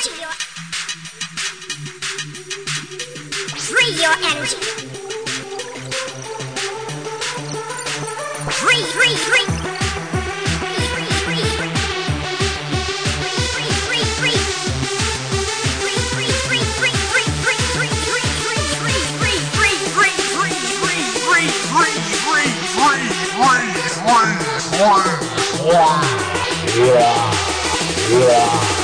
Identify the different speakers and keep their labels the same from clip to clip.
Speaker 1: energy. Free your energy. Free, free, free. Yeah.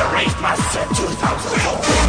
Speaker 2: The Race Master 2004.